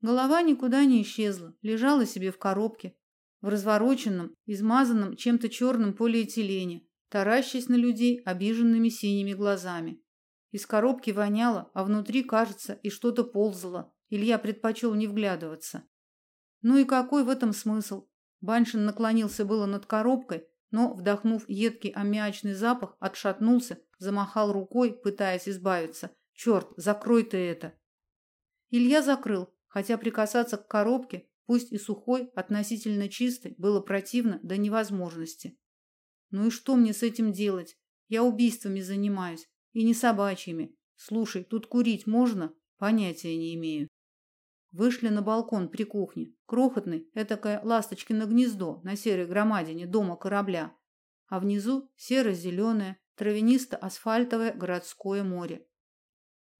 Голова никуда не исчезла, лежала себе в коробке, в развороченном, измазанном чем-то черным полиэтилене, таращась на людей обиженными синими глазами. Из коробки воняло, а внутри, кажется, и что-то ползало. Илья предпочел не вглядываться. Ну и какой в этом смысл? Баншин наклонился было над коробкой, но, вдохнув едкий аммиачный запах, отшатнулся, замахал рукой, пытаясь избавиться. Черт, закрой ты это. Илья закрыл, хотя прикасаться к коробке, пусть и сухой, относительно чистой, было противно до невозможности. Ну и что мне с этим делать? Я убийствами занимаюсь, и не собачьими. Слушай, тут курить можно? Понятия не имею. Вышли на балкон при кухне. Крохотный, этакое ласточкино гнездо на серой громадине дома корабля. А внизу серо-зеленое, травянисто-асфальтовое городское море.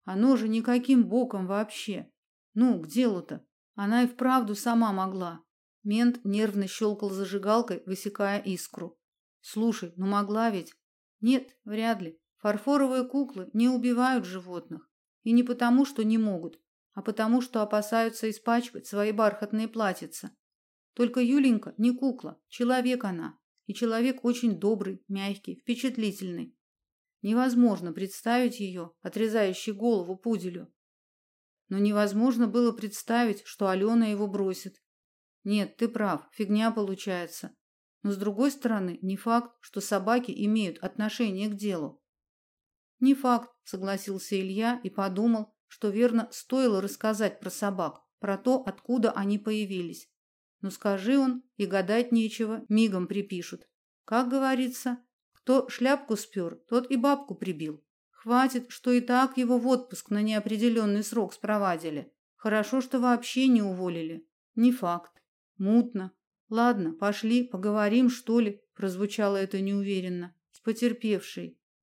Оно же никаким боком вообще. Ну, к делу-то. Она и вправду сама могла. Мент нервно щелкал зажигалкой, высекая искру. Слушай, ну могла ведь? Нет, вряд ли. Фарфоровые куклы не убивают животных. И не потому, что не могут, а потому, что опасаются испачкать свои бархатные платьица. Только Юленька не кукла, человек она. И человек очень добрый, мягкий, впечатлительный. Невозможно представить ее, отрезающей голову пуделю. Но невозможно было представить, что Алена его бросит. Нет, ты прав, фигня получается. Но с другой стороны, не факт, что собаки имеют отношение к делу. Не факт, согласился Илья и подумал, что верно стоило рассказать про собак, про то, откуда они появились. Но скажи он, и гадать нечего, мигом припишут. Как говорится, кто шляпку спер, тот и бабку прибил. Хватит, что и так его в отпуск на неопределенный срок спровадили. Хорошо, что вообще не уволили. Не факт. Мутно. Ладно, пошли, поговорим, что ли, прозвучало это неуверенно. С потерпевшей.